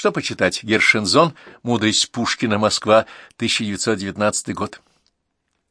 Что почитать? Гершензон, «Мудрость Пушкина. Москва. 1919 год».